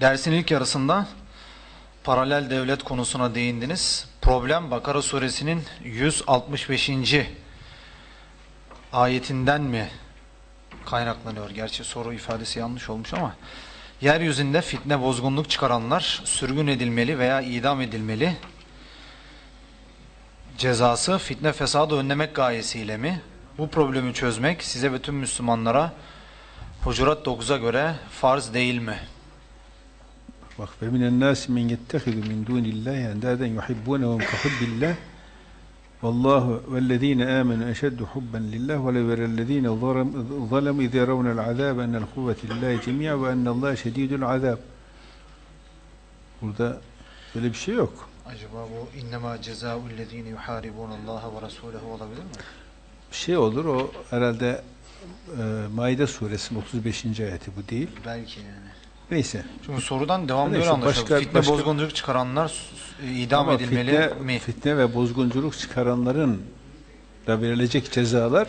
Dersin ilk yarısında paralel devlet konusuna değindiniz. Problem Bakara suresinin 165. ayetinden mi kaynaklanıyor? Gerçi soru ifadesi yanlış olmuş ama yeryüzünde fitne bozgunluk çıkaranlar sürgün edilmeli veya idam edilmeli. Cezası fitne fesadı önlemek gayesiyle mi? Bu problemi çözmek size ve tüm Müslümanlara Hucurat 9'a göre farz değil mi? Bak ve minen nasi men yettehidu min dunillahi endaden yuhibbunehum ka hubbillah Vallahu vellezine amenu eşeddu hubben lillah ve lev verellezine zalemu iz yaravnel azab enel kuvveti lillahi cemi'a ve ennallaha şedidul azab Burada böyle bir şey yok. Acaba bu innema cezaüllezine yuharibunallaha ve rasulehu olabilir mi? Bir şey olur o herhalde e, Maide suresinin 35. ayeti bu değil. Belki yani. Neyse. Çünkü sorudan devamlı öyle anlaşıldı. başka- Fitne başka- bozgunculuk çıkaranlar idam Ama edilmeli fitne, mi? Fitne ve bozgunculuk çıkaranların da verilecek cezalar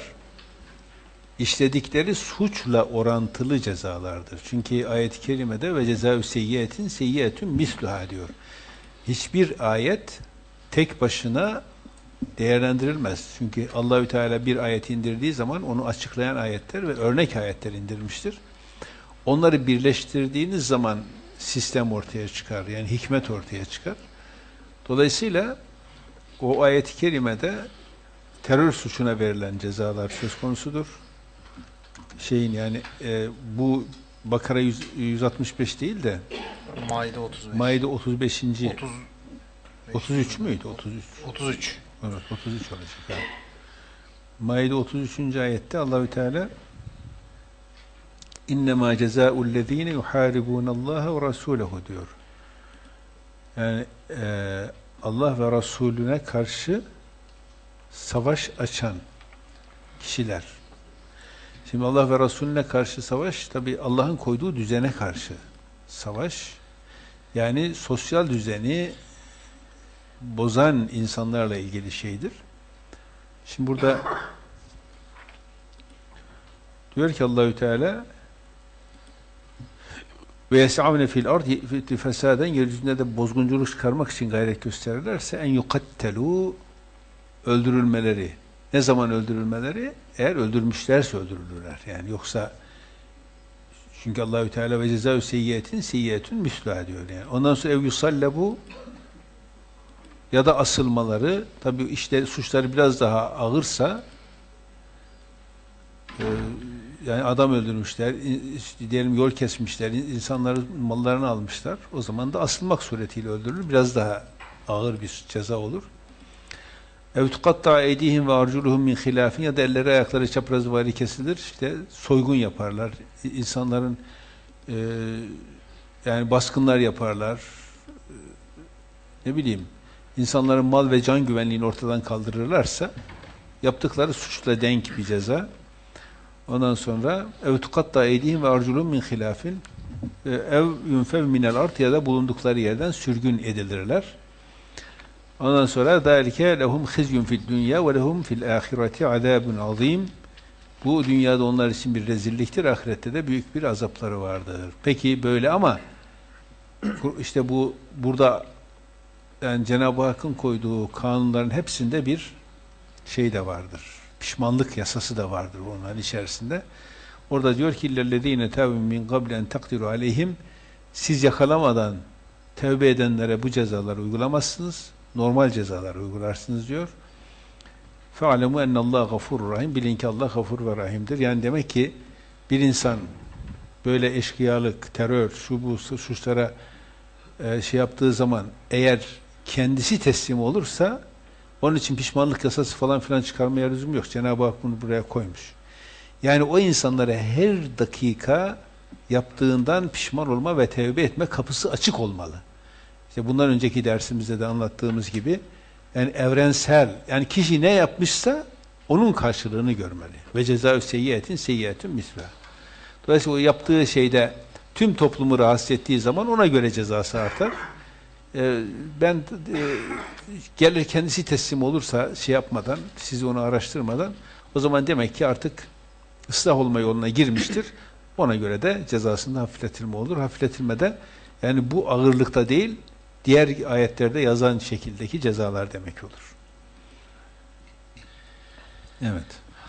işledikleri suçla orantılı cezalardır. Çünkü ayet-i kerimede ve cezaü seyyiyetin seyyiyetün misluha diyor. Hiçbir ayet tek başına değerlendirilmez. Çünkü Allahü Teala bir ayet indirdiği zaman onu açıklayan ayetler ve örnek ayetler indirmiştir. Onları birleştirdiğiniz zaman sistem ortaya çıkar. Yani hikmet ortaya çıkar. Dolayısıyla o ayet-i kerimede terör suçuna verilen cezalar söz konusudur. Şeyin yani e, bu Bakara 100, 165 değil de Maide 35. Maide 35. 30 33 müydü? 33. 33. Evet 33 olacak. Yani. Maide 33. ayette Allahü Teala İnnemâ cezâullezîne yuhâribûnallâhe ve rasûlehu diyor. Yani e, Allah ve Resulüne karşı savaş açan kişiler. Şimdi Allah ve Resulüne karşı savaş tabi Allah'ın koyduğu düzene karşı savaş. Yani sosyal düzeni bozan insanlarla ilgili şeydir. Şimdi burada diyor ki Allahü Teala ve yes'avne fil ardi fesaden yeryüzünde de bozgunculuk çıkarmak için gayret gösterirlerse en yukattelu öldürülmeleri. Ne zaman öldürülmeleri? Eğer öldürmüşlerse öldürülürler. Yani yoksa çünkü Allahü Teala ve cezaü seyyiyetin seyyiyetün müslüha diyor yani. Ondan sonra ev yusallabu ya da asılmaları tabii işte suçları biraz daha ağırsa e, yani adam öldürmüşler, diyelim yol kesmişler, insanların mallarını almışlar. O zaman da asılmak suretiyle öldürülür. Biraz daha ağır bir ceza olur. Ev tukatta eydihim ve arculuhum min hilafin ya da elleri ayakları çapraz vari kesilir. İşte soygun yaparlar. İnsanların e, yani baskınlar yaparlar. E, ne bileyim insanların mal ve can güvenliğini ortadan kaldırırlarsa yaptıkları suçla denk bir ceza. Ondan sonra ev tukatta eydihim ve arculum min hilafin ev yunfev minel art ya da bulundukları yerden sürgün edilirler. Ondan sonra dalike lehum khizyun fid dünya ve lehum fil ahireti azabun azim. Bu dünyada onlar için bir rezilliktir, ahirette de büyük bir azapları vardır. Peki böyle ama işte bu burada yani Cenab-ı Hakk'ın koyduğu kanunların hepsinde bir şey de vardır. Pişmanlık yasası da vardır onların içerisinde. Orada diyor ki illellezine tevbun min en takdiru aleyhim siz yakalamadan tevbe edenlere bu cezaları uygulamazsınız. Normal cezalar uygularsınız diyor. Fe'alemu ennallâhe gafurur rahim. Bilin ki Allah gafur ve rahimdir. Yani demek ki bir insan böyle eşkıyalık, terör, şu bu suçlara e, şey yaptığı zaman eğer kendisi teslim olursa onun için pişmanlık yasası falan filan çıkarmaya lüzum yok. Cenab-ı Hak bunu buraya koymuş. Yani o insanlara her dakika yaptığından pişman olma ve tevbe etme kapısı açık olmalı. İşte bundan önceki dersimizde de anlattığımız gibi yani evrensel yani kişi ne yapmışsa onun karşılığını görmeli. Ve cezaü seyyiyetin seyyiyetin misla. Dolayısıyla o yaptığı şeyde tüm toplumu rahatsız ettiği zaman ona göre cezası artar. Ee, ben e, gelir kendisi teslim olursa şey yapmadan, sizi onu araştırmadan o zaman demek ki artık ıslah olma yoluna girmiştir. Ona göre de cezasında hafifletilme olur. Hafifletilmede yani bu ağırlıkta değil, diğer ayetlerde yazan şekildeki cezalar demek olur. Evet.